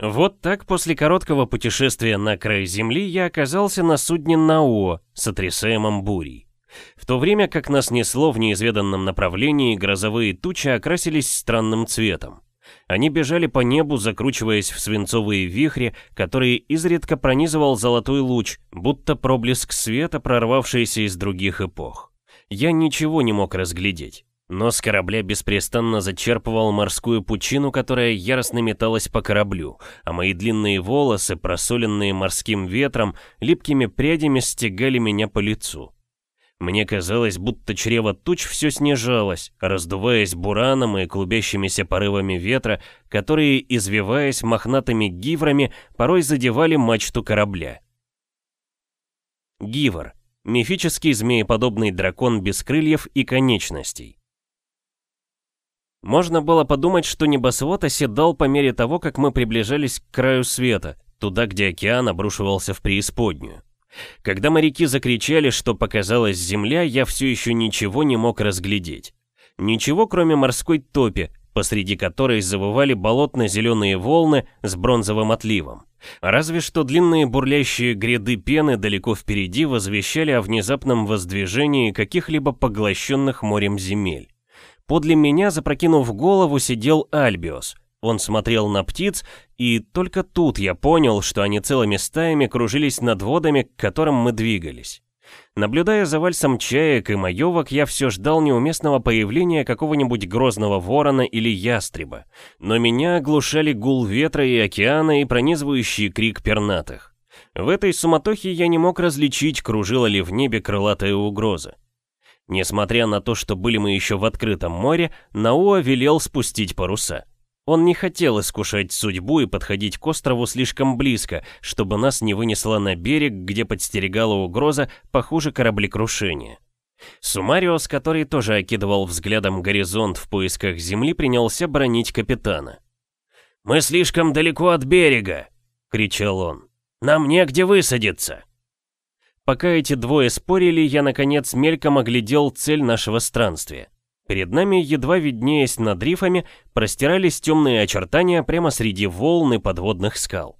Вот так после короткого путешествия на край Земли я оказался на судне Нао, сотрясаемом бурей. В то время как нас несло в неизведанном направлении, грозовые тучи окрасились странным цветом. Они бежали по небу, закручиваясь в свинцовые вихри, которые изредка пронизывал золотой луч, будто проблеск света, прорвавшийся из других эпох. Я ничего не мог разглядеть. Но с корабля беспрестанно зачерпывал морскую пучину, которая яростно металась по кораблю, а мои длинные волосы, просоленные морским ветром, липкими прядями стегали меня по лицу. Мне казалось, будто чрево туч все снижалось, раздуваясь бураном и клубящимися порывами ветра, которые, извиваясь мохнатыми гиврами, порой задевали мачту корабля. Гивр — мифический змееподобный дракон без крыльев и конечностей. Можно было подумать, что небосвод оседал по мере того, как мы приближались к краю света, туда, где океан обрушивался в преисподнюю. Когда моряки закричали, что показалась земля, я все еще ничего не мог разглядеть. Ничего, кроме морской топи, посреди которой завывали болотно-зеленые волны с бронзовым отливом. Разве что длинные бурлящие гряды пены далеко впереди возвещали о внезапном воздвижении каких-либо поглощенных морем земель. Подле меня, запрокинув голову, сидел Альбиос. Он смотрел на птиц, и только тут я понял, что они целыми стаями кружились над водами, к которым мы двигались. Наблюдая за вальсом чаек и маевок, я все ждал неуместного появления какого-нибудь грозного ворона или ястреба. Но меня оглушали гул ветра и океана и пронизывающий крик пернатых. В этой суматохе я не мог различить, кружила ли в небе крылатая угроза. Несмотря на то, что были мы еще в открытом море, Науа велел спустить паруса. Он не хотел искушать судьбу и подходить к острову слишком близко, чтобы нас не вынесло на берег, где подстерегала угроза похуже кораблекрушения. Сумариос, который тоже окидывал взглядом горизонт в поисках земли, принялся бронить капитана. «Мы слишком далеко от берега!» — кричал он. «Нам негде высадиться!» Пока эти двое спорили, я наконец мельком оглядел цель нашего странствия. Перед нами, едва виднеясь над рифами, простирались темные очертания прямо среди волн и подводных скал.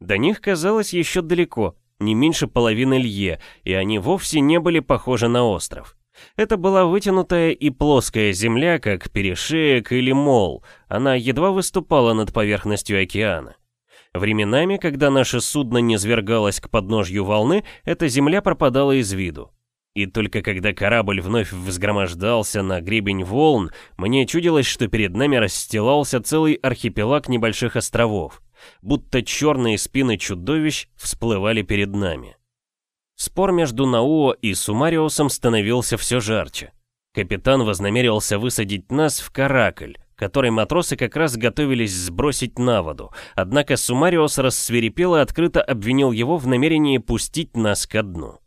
До них казалось еще далеко, не меньше половины лье, и они вовсе не были похожи на остров. Это была вытянутая и плоская земля, как перешеек или мол, она едва выступала над поверхностью океана. Временами, когда наше судно низвергалось к подножью волны, эта земля пропадала из виду. И только когда корабль вновь взгромождался на гребень волн, мне чудилось, что перед нами расстилался целый архипелаг небольших островов, будто черные спины чудовищ всплывали перед нами. Спор между Науо и Сумариусом становился все жарче. Капитан вознамерился высадить нас в Каракль, который матросы как раз готовились сбросить на воду, однако Сумариос рассверепел и открыто обвинил его в намерении пустить нас ко дну.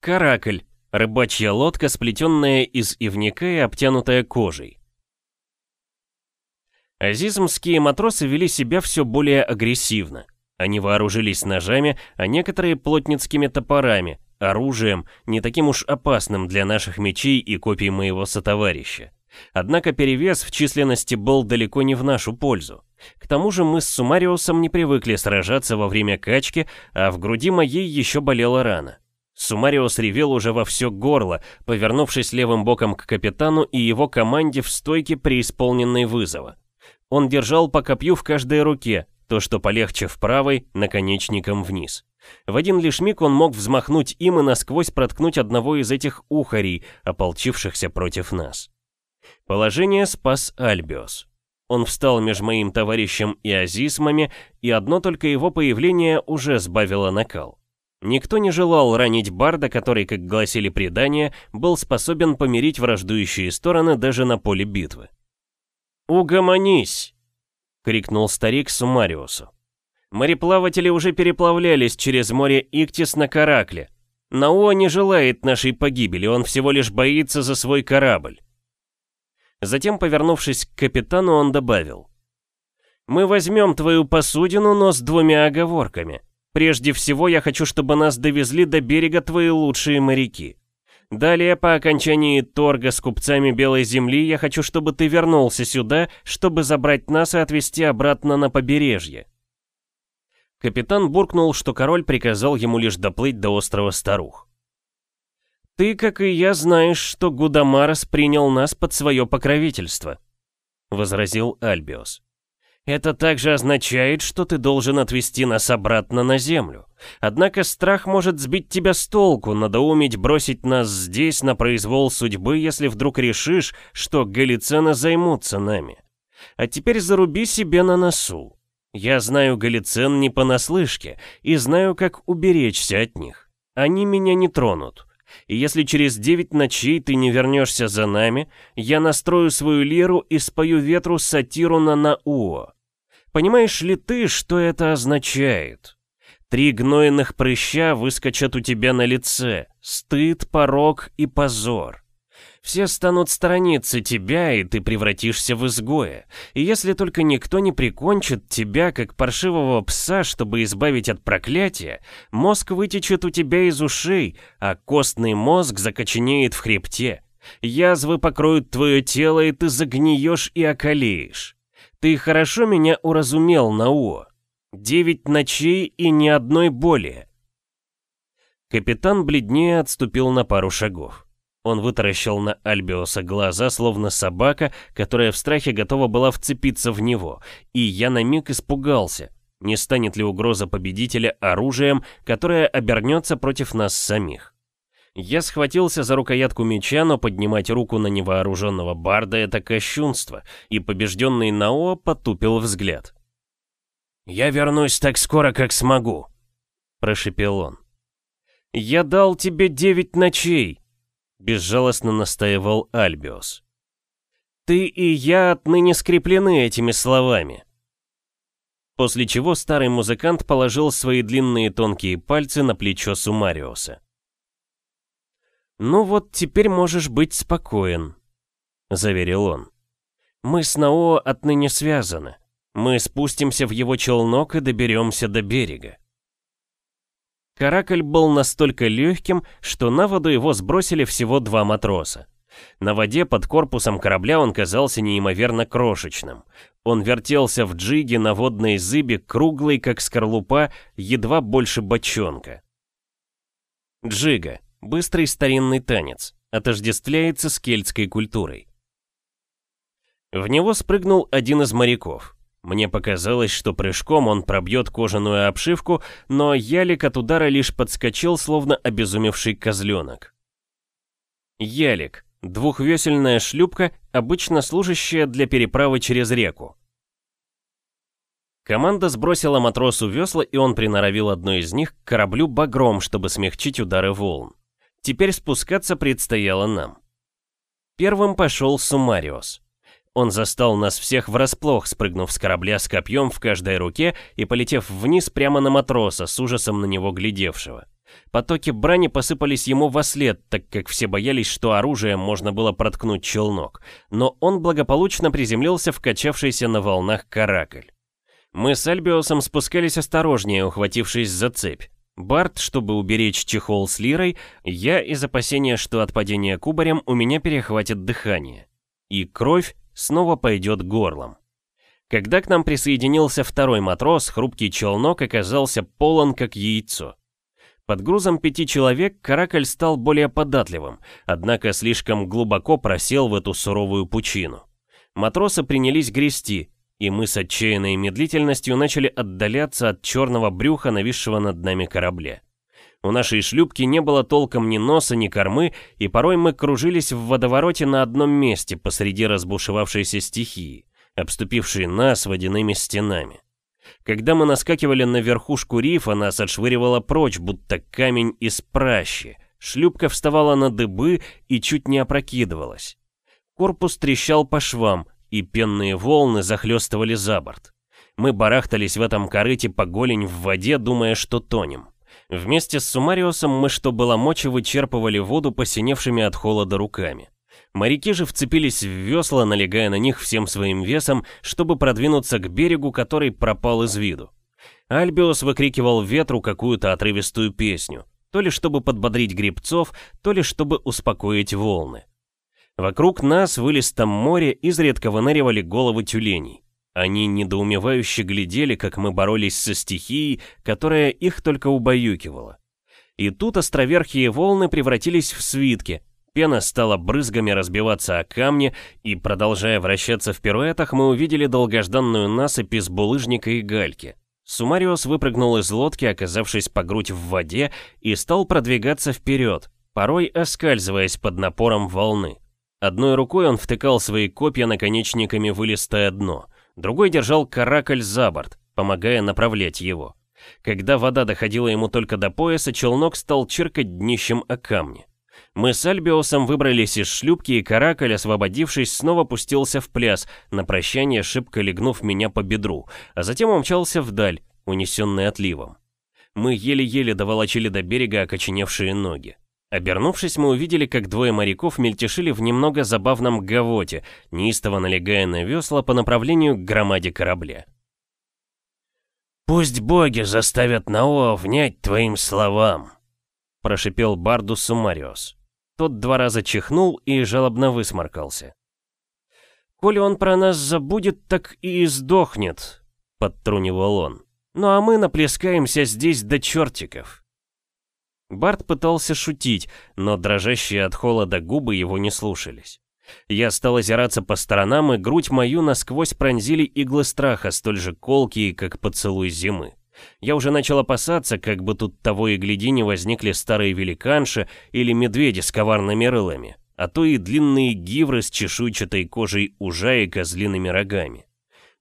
Каракль — рыбачья лодка, сплетенная из ивника и обтянутая кожей. Азизмские матросы вели себя все более агрессивно. Они вооружились ножами, а некоторые плотницкими топорами, оружием, не таким уж опасным для наших мечей и копий моего сотоварища. Однако перевес в численности был далеко не в нашу пользу. К тому же мы с Сумариусом не привыкли сражаться во время качки, а в груди моей еще болела рана. Сумариус ревел уже во все горло, повернувшись левым боком к капитану и его команде в стойке преисполненной вызова. Он держал по копью в каждой руке, то, что полегче в правой, наконечником вниз. В один лишь миг он мог взмахнуть им и насквозь проткнуть одного из этих ухарей, ополчившихся против нас. Положение спас Альбиос. Он встал между моим товарищем и азисмами, и одно только его появление уже сбавило накал. Никто не желал ранить Барда, который, как гласили предания, был способен помирить враждующие стороны даже на поле битвы. «Угомонись!» — крикнул старик Сумариусу. «Мореплаватели уже переплавлялись через море Иктис на Каракле. Науа не желает нашей погибели, он всего лишь боится за свой корабль». Затем, повернувшись к капитану, он добавил. «Мы возьмем твою посудину, но с двумя оговорками. Прежде всего, я хочу, чтобы нас довезли до берега твои лучшие моряки. Далее, по окончании торга с купцами Белой Земли, я хочу, чтобы ты вернулся сюда, чтобы забрать нас и отвезти обратно на побережье». Капитан буркнул, что король приказал ему лишь доплыть до острова Старух. «Ты, как и я, знаешь, что Гудамарас принял нас под свое покровительство», — возразил Альбиос. «Это также означает, что ты должен отвезти нас обратно на землю. Однако страх может сбить тебя с толку, надоумить бросить нас здесь на произвол судьбы, если вдруг решишь, что галицены займутся нами. А теперь заруби себе на носу. Я знаю галицен не понаслышке и знаю, как уберечься от них. Они меня не тронут. И если через девять ночей ты не вернешься за нами, я настрою свою лиру и спою ветру сатиру на Науо. Понимаешь ли ты, что это означает? Три гнойных прыща выскочат у тебя на лице. Стыд, порог и позор. Все станут сторониться тебя, и ты превратишься в изгоя. И если только никто не прикончит тебя, как паршивого пса, чтобы избавить от проклятия, мозг вытечет у тебя из ушей, а костный мозг закоченеет в хребте. Язвы покроют твое тело, и ты загниешь и околеешь. Ты хорошо меня уразумел, Науо. Девять ночей и ни одной боли. Капитан бледнее отступил на пару шагов. Он вытаращил на Альбиоса глаза, словно собака, которая в страхе готова была вцепиться в него, и я на миг испугался, не станет ли угроза победителя оружием, которое обернется против нас самих. Я схватился за рукоятку меча, но поднимать руку на невооруженного барда — это кощунство, и побежденный Нао потупил взгляд. «Я вернусь так скоро, как смогу», — прошепел он. «Я дал тебе девять ночей», Безжалостно настаивал Альбиос. «Ты и я отныне скреплены этими словами». После чего старый музыкант положил свои длинные тонкие пальцы на плечо Сумариуса. «Ну вот теперь можешь быть спокоен», — заверил он. «Мы с Нао отныне связаны. Мы спустимся в его челнок и доберемся до берега». Каракаль был настолько легким, что на воду его сбросили всего два матроса. На воде под корпусом корабля он казался неимоверно крошечным. Он вертелся в джиге на водной зыбе, круглый, как скорлупа, едва больше бочонка. Джига — быстрый старинный танец, отождествляется с кельтской культурой. В него спрыгнул один из моряков. Мне показалось, что прыжком он пробьет кожаную обшивку, но ялик от удара лишь подскочил, словно обезумевший козленок. Ялик — двухвесельная шлюпка, обычно служащая для переправы через реку. Команда сбросила матросу весла, и он приноровил одно из них к кораблю багром, чтобы смягчить удары волн. Теперь спускаться предстояло нам. Первым пошел Сумариос. Он застал нас всех врасплох, спрыгнув с корабля с копьем в каждой руке и полетев вниз прямо на матроса, с ужасом на него глядевшего. Потоки брани посыпались ему во след, так как все боялись, что оружием можно было проткнуть челнок, но он благополучно приземлился в качавшийся на волнах каракаль. Мы с Альбиосом спускались осторожнее, ухватившись за цепь. Барт, чтобы уберечь чехол с лирой, я из опасения, что от падения кубарем у меня перехватит дыхание. И кровь снова пойдет горлом. Когда к нам присоединился второй матрос, хрупкий челнок оказался полон как яйцо. Под грузом пяти человек каракаль стал более податливым, однако слишком глубоко просел в эту суровую пучину. Матросы принялись грести, и мы с отчаянной медлительностью начали отдаляться от черного брюха, нависшего над нами корабля. У нашей шлюпки не было толком ни носа, ни кормы, и порой мы кружились в водовороте на одном месте посреди разбушевавшейся стихии, обступившей нас водяными стенами. Когда мы наскакивали на верхушку рифа, нас отшвыривало прочь, будто камень из пращи. Шлюпка вставала на дыбы и чуть не опрокидывалась. Корпус трещал по швам, и пенные волны захлестывали за борт. Мы барахтались в этом корыте по голень в воде, думая, что тонем. Вместе с Сумариусом мы, что было мочи, вычерпывали воду посиневшими от холода руками. Моряки же вцепились в весла, налегая на них всем своим весом, чтобы продвинуться к берегу, который пропал из виду. Альбиос выкрикивал ветру какую-то отрывистую песню. то ли чтобы подбодрить грибцов, то ли чтобы успокоить волны. Вокруг нас в илистом море изредка выныривали головы тюленей. Они недоумевающе глядели, как мы боролись со стихией, которая их только убаюкивала. И тут островерхие волны превратились в свитки, пена стала брызгами разбиваться о камни, и, продолжая вращаться в пируэтах, мы увидели долгожданную насыпь из булыжника и гальки. Сумариос выпрыгнул из лодки, оказавшись по грудь в воде, и стал продвигаться вперед, порой оскальзываясь под напором волны. Одной рукой он втыкал свои копья наконечниками в илистое дно, другой держал каракаль за борт, помогая направлять его. Когда вода доходила ему только до пояса, челнок стал чиркать днищем о камни. Мы с Альбиосом выбрались из шлюпки, и Каракаль, освободившись, снова пустился в пляс, на прощание шибко легнув меня по бедру, а затем умчался вдаль, унесенный отливом. Мы еле-еле доволочили до берега окоченевшие ноги. Обернувшись, мы увидели, как двое моряков мельтешили в немного забавном гавоте, неистово налегая на весла по направлению к громаде корабля. «Пусть боги заставят Наоа внять твоим словам», — прошипел Барду Сумариос. Тот два раза чихнул и жалобно высморкался. «Коли он про нас забудет, так и сдохнет», — подтрунивал он. «Ну а мы наплескаемся здесь до чертиков». Барт пытался шутить, но дрожащие от холода губы его не слушались. Я стал озираться по сторонам, и грудь мою насквозь пронзили иглы страха, столь же колкие, как поцелуй зимы. Я уже начал опасаться, как бы тут того и гляди не возникли старые великанши или медведи с коварными рылами, а то и длинные гивры с чешуйчатой кожей ужа и козлиными рогами.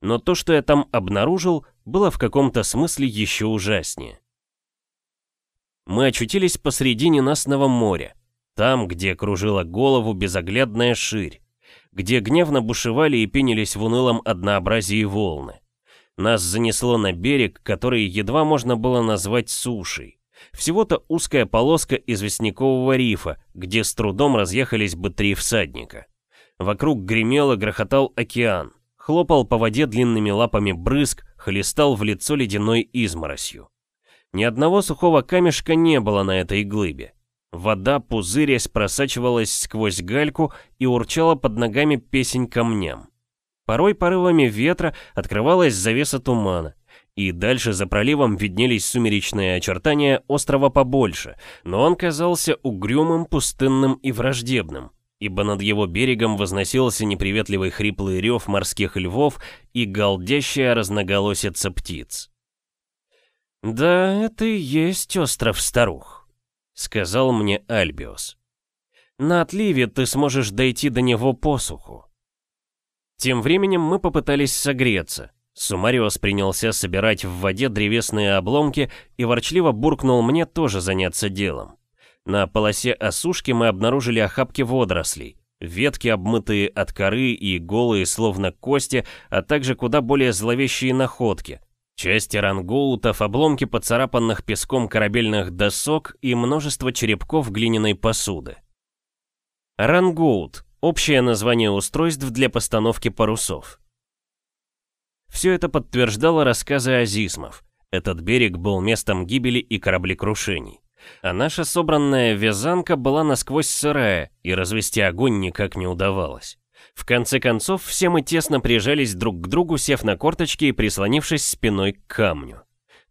Но то, что я там обнаружил, было в каком-то смысле еще ужаснее. Мы очутились посреди ненастного моря, там, где кружила голову безоглядная ширь, где гневно бушевали и пенились в унылом однообразии волны. Нас занесло на берег, который едва можно было назвать сушей. Всего-то узкая полоска известнякового рифа, где с трудом разъехались бы три всадника. Вокруг гремел и грохотал океан, хлопал по воде длинными лапами брызг, хлестал в лицо ледяной изморосью. Ни одного сухого камешка не было на этой глыбе. Вода, пузырясь, просачивалась сквозь гальку и урчала под ногами песень камням. Порой порывами ветра открывалась завеса тумана, и дальше за проливом виднелись сумеречные очертания острова побольше, но он казался угрюмым, пустынным и враждебным, ибо над его берегом возносился неприветливый хриплый рев морских львов и галдящая разноголосица птиц. «Да, это и есть остров старух», сказал мне Альбиос. На отливе ты сможешь дойти до него посуху. Тем временем мы попытались согреться. Сумариос принялся собирать в воде древесные обломки и ворчливо буркнул мне тоже заняться делом. На полосе осушки мы обнаружили охапки водорослей, ветки, обмытые от коры и голые, словно кости, а также куда более зловещие находки, Части рангоутов, обломки поцарапанных песком корабельных досок и множество черепков глиняной посуды. Рангоут – общее название устройств для постановки парусов. Все это подтверждало рассказы азисмов. Этот берег был местом гибели и кораблекрушений. А наша собранная вязанка была насквозь сырая, и развести огонь никак не удавалось. В конце концов, все мы тесно прижались друг к другу, сев на корточки и прислонившись спиной к камню.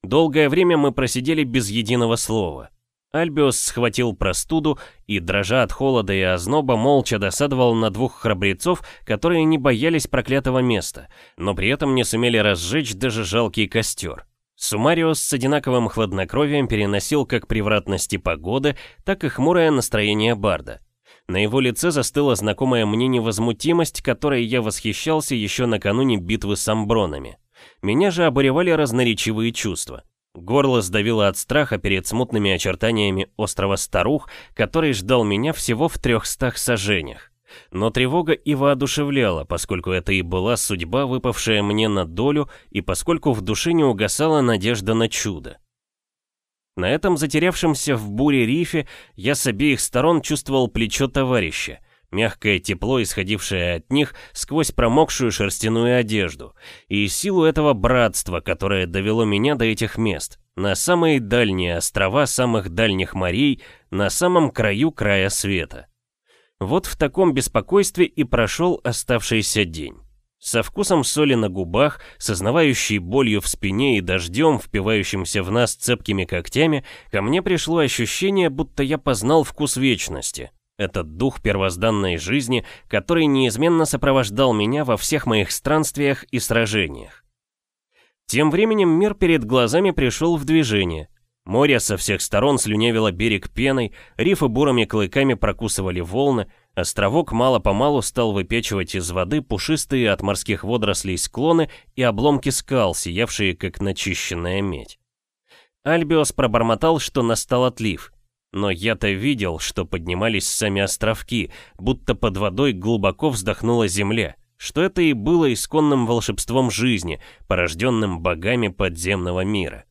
Долгое время мы просидели без единого слова. Альбиос схватил простуду и, дрожа от холода и озноба, молча досадовал на двух храбрецов, которые не боялись проклятого места, но при этом не сумели разжечь даже жалкий костер. Сумариос с одинаковым хладнокровием переносил как превратности погоды, так и хмурое настроение Барда. На его лице застыла знакомая мне невозмутимость, которой я восхищался еще накануне битвы с амбронами. Меня же обуревали разноречивые чувства. Горло сдавило от страха перед смутными очертаниями острова Старух, который ждал меня всего в трехстах сажениях. Но тревога и воодушевляла, поскольку это и была судьба, выпавшая мне на долю, и поскольку в душе не угасала надежда на чудо. На этом затерявшемся в буре рифе я с обеих сторон чувствовал плечо товарища, мягкое тепло, исходившее от них сквозь промокшую шерстяную одежду, и силу этого братства, которое довело меня до этих мест, на самые дальние острова самых дальних морей, на самом краю края света. Вот в таком беспокойстве и прошел оставшийся день. Со вкусом соли на губах, сознавающей болью в спине и дождем, впивающимся в нас цепкими когтями, ко мне пришло ощущение, будто я познал вкус вечности. Этот дух первозданной жизни, который неизменно сопровождал меня во всех моих странствиях и сражениях. Тем временем мир перед глазами пришел в движение. Море со всех сторон слюнявило берег пеной, рифы бурыми клыками прокусывали волны, островок мало-помалу стал выпечивать из воды пушистые от морских водорослей склоны и обломки скал, сиявшие как начищенная медь. Альбиос пробормотал, что настал отлив, но я-то видел, что поднимались сами островки, будто под водой глубоко вздохнула земля, что это и было исконным волшебством жизни, порожденным богами подземного мира.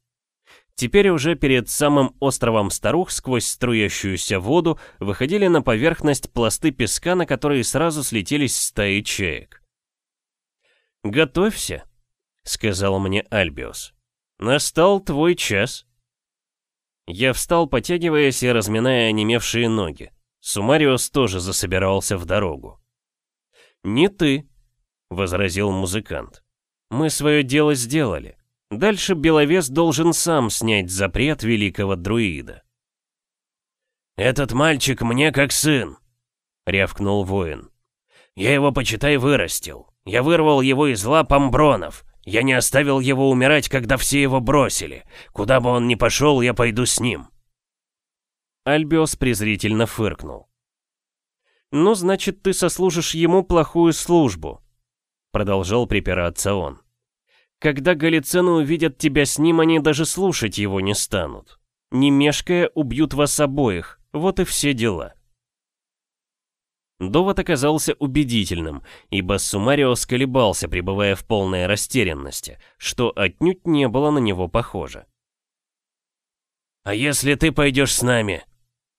Теперь уже перед самым островом Старух сквозь струящуюся воду выходили на поверхность пласты песка, на которые сразу слетелись стаи чаек. «Готовься», — сказал мне Альбиос. «Настал твой час». Я встал, потягиваясь и разминая онемевшие ноги. Сумариус тоже засобирался в дорогу. «Не ты», — возразил музыкант. «Мы свое дело сделали. Дальше Беловес должен сам снять запрет великого друида. «Этот мальчик мне как сын», — рявкнул воин. «Я его, почитай, вырастил. Я вырвал его из лап амбронов. Я не оставил его умирать, когда все его бросили. Куда бы он ни пошел, я пойду с ним». Альбиос презрительно фыркнул. «Ну, значит, ты сослужишь ему плохую службу», — продолжал припираться он. Когда галицены увидят тебя с ним, они даже слушать его не станут. Не мешкая, убьют вас обоих. Вот и все дела. Довод оказался убедительным, ибо Сумарио сколебался, пребывая в полной растерянности, что отнюдь не было на него похоже. «А если ты пойдешь с нами?»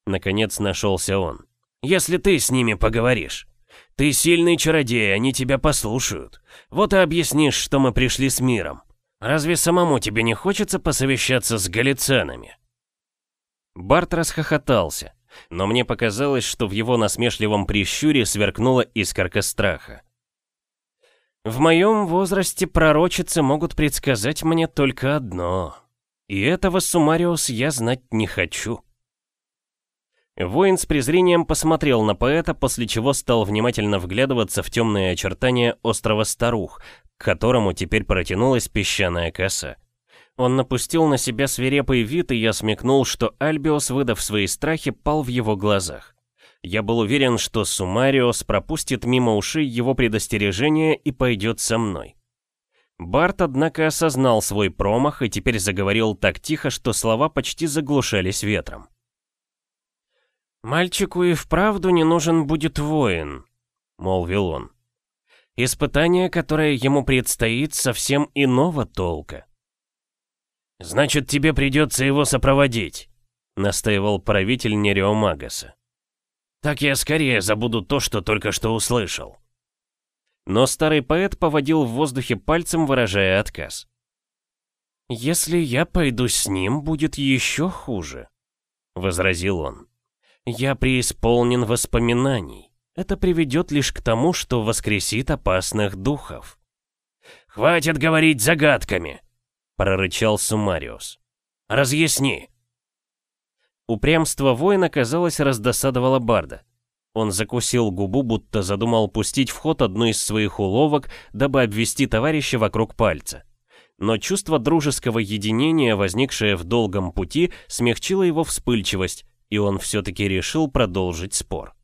Наконец нашелся он. «Если ты с ними поговоришь?» Ты сильный чародей, они тебя послушают. Вот и объяснишь, что мы пришли с миром. Разве самому тебе не хочется посовещаться с галиценами?» Барт расхохотался, но мне показалось, что в его насмешливом прищуре сверкнула искорка страха. «В моем возрасте пророчицы могут предсказать мне только одно. И этого, Сумариус, я знать не хочу». Воин с презрением посмотрел на поэта, после чего стал внимательно вглядываться в темные очертания острова Старух, к которому теперь протянулась песчаная коса. Он напустил на себя свирепый вид, и я смекнул, что Альбиос, выдав свои страхи, пал в его глазах. Я был уверен, что Сумариос пропустит мимо ушей его предостережение и пойдет со мной. Барт, однако, осознал свой промах и теперь заговорил так тихо, что слова почти заглушались ветром. «Мальчику и вправду не нужен будет воин», — молвил он. «Испытание, которое ему предстоит, совсем иного толка». «Значит, тебе придется его сопроводить», — настаивал правитель Нереомагаса. «Так я скорее забуду то, что только что услышал». Но старый поэт поводил в воздухе пальцем, выражая отказ. «Если я пойду с ним, будет еще хуже», — возразил он. Я преисполнен воспоминаний. Это приведет лишь к тому, что воскресит опасных духов. «Хватит говорить загадками!» — прорычал Сумариус. «Разъясни!» Упрямство воина, казалось, раздосадовало Барда. Он закусил губу, будто задумал пустить в ход одну из своих уловок, дабы обвести товарища вокруг пальца. Но чувство дружеского единения, возникшее в долгом пути, смягчило его вспыльчивость, и он все-таки решил продолжить спор.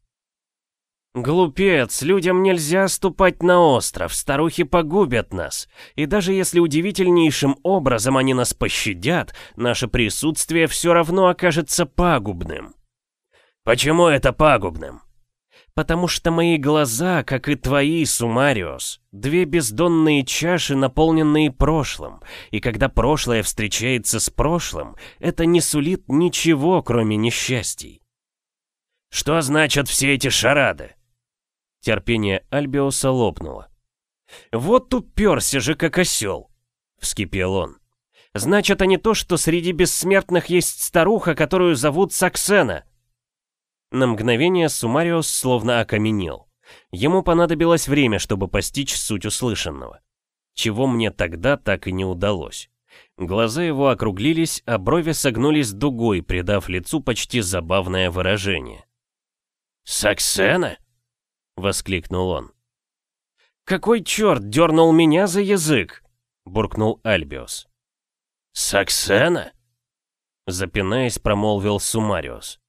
«Глупец, людям нельзя ступать на остров, старухи погубят нас. И даже если удивительнейшим образом они нас пощадят, наше присутствие все равно окажется пагубным». «Почему это пагубным?» Потому что мои глаза, как и твои, Сумариос, две бездонные чаши, наполненные прошлым, и когда прошлое встречается с прошлым, это не сулит ничего, кроме несчастий. Что значат все эти шарады? Терпение Альбиоса лопнуло. «Вот уперся же, как осел!» — вскипел он. «Значит, а не то, что среди бессмертных есть старуха, которую зовут Саксена!» На мгновение Сумариус словно окаменел. Ему понадобилось время, чтобы постичь суть услышанного. Чего мне тогда так и не удалось. Глаза его округлились, а брови согнулись дугой, придав лицу почти забавное выражение. «Саксена?» — воскликнул он. «Какой черт дернул меня за язык?» — буркнул Альбиос. «Саксена?» — запинаясь, промолвил Сумариус.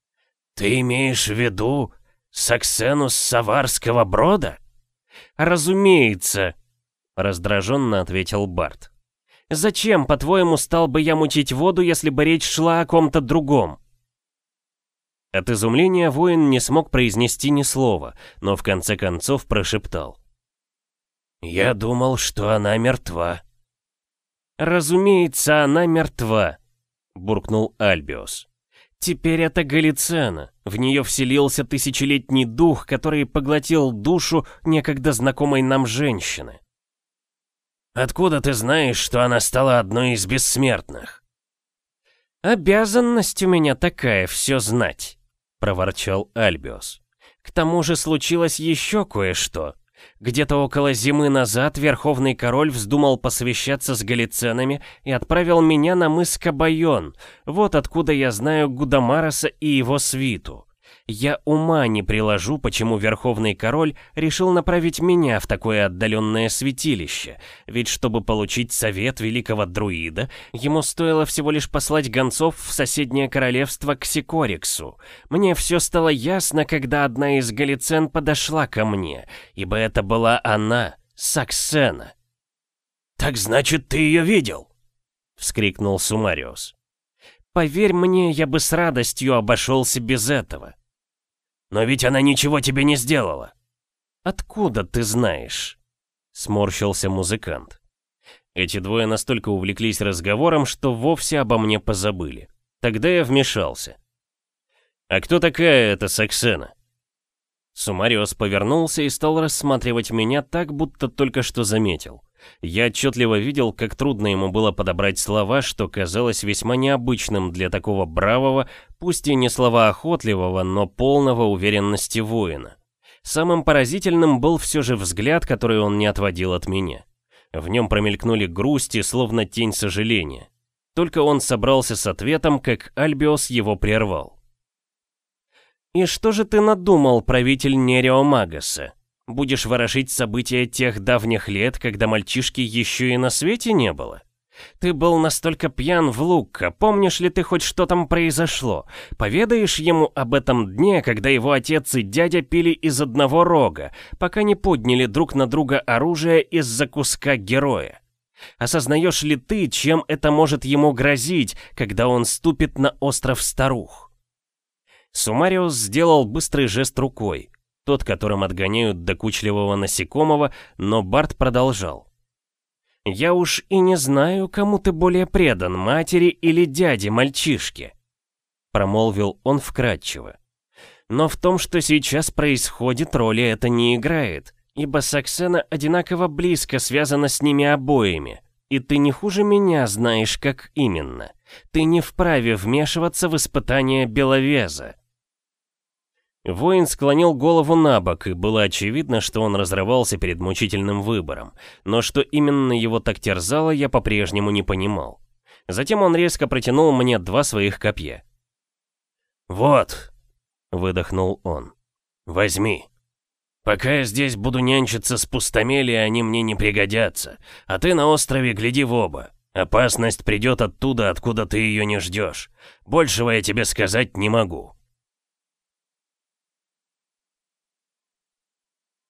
«Ты имеешь в виду Саксену с Саварского брода?» «Разумеется», — раздраженно ответил Барт. «Зачем, по-твоему, стал бы я мутить воду, если бы речь шла о ком-то другом?» От изумления воин не смог произнести ни слова, но в конце концов прошептал. «Я думал, что она мертва». «Разумеется, она мертва», — буркнул Альбиос. «Теперь это Галицена. В нее вселился тысячелетний дух, который поглотил душу некогда знакомой нам женщины». «Откуда ты знаешь, что она стала одной из бессмертных?» «Обязанность у меня такая, все знать», — проворчал Альбиос. «К тому же случилось еще кое-что. Где-то около зимы назад Верховный Король вздумал посвящаться с галиценами и отправил меня на мыс Кабайон. Вот откуда я знаю Гудамараса и его свиту. Я ума не приложу, почему Верховный Король решил направить меня в такое отдаленное святилище, ведь чтобы получить совет великого друида, ему стоило всего лишь послать гонцов в соседнее королевство к Сикориксу. Мне все стало ясно, когда одна из галицен подошла ко мне, ибо это была она, Саксена. «Так значит, ты ее видел?» — вскрикнул Сумариус. «Поверь мне, я бы с радостью обошелся без этого». «Но ведь она ничего тебе не сделала!» «Откуда ты знаешь?» — сморщился музыкант. Эти двое настолько увлеклись разговором, что вовсе обо мне позабыли. Тогда я вмешался. «А кто такая эта Саксена?» Сумариос повернулся и стал рассматривать меня так, будто только что заметил. Я отчетливо видел, как трудно ему было подобрать слова, что казалось весьма необычным для такого бравого, пусть и не слова охотливого, но полного уверенности воина. Самым поразительным был все же взгляд, который он не отводил от меня. В нем промелькнули грусти, словно тень сожаления. Только он собрался с ответом, как Альбиос его прервал. «И что же ты надумал, правитель Нерео Магаса?» Будешь ворошить события тех давних лет, когда мальчишки еще и на свете не было? Ты был настолько пьян в Лукка, помнишь ли ты хоть что там произошло? Поведаешь ему об этом дне, когда его отец и дядя пили из одного рога, пока не подняли друг на друга оружие из-за куска героя? Осознаешь ли ты, чем это может ему грозить, когда он ступит на остров Старух? Сумариус сделал быстрый жест рукой тот, которым отгоняют докучливого насекомого, но Барт продолжал. «Я уж и не знаю, кому ты более предан, матери или дяде мальчишки», промолвил он вкратчиво. «Но в том, что сейчас происходит, роли это не играет, ибо Саксена одинаково близко связана с ними обоими, и ты не хуже меня знаешь, как именно. Ты не вправе вмешиваться в испытания Беловеза». Воин склонил голову на бок, и было очевидно, что он разрывался перед мучительным выбором. Но что именно его так терзало, я по-прежнему не понимал. Затем он резко протянул мне два своих копья. «Вот», — выдохнул он, — «возьми. Пока я здесь буду нянчиться с пустомели, они мне не пригодятся. А ты на острове гляди в оба. Опасность придет оттуда, откуда ты ее не ждешь. Большего я тебе сказать не могу».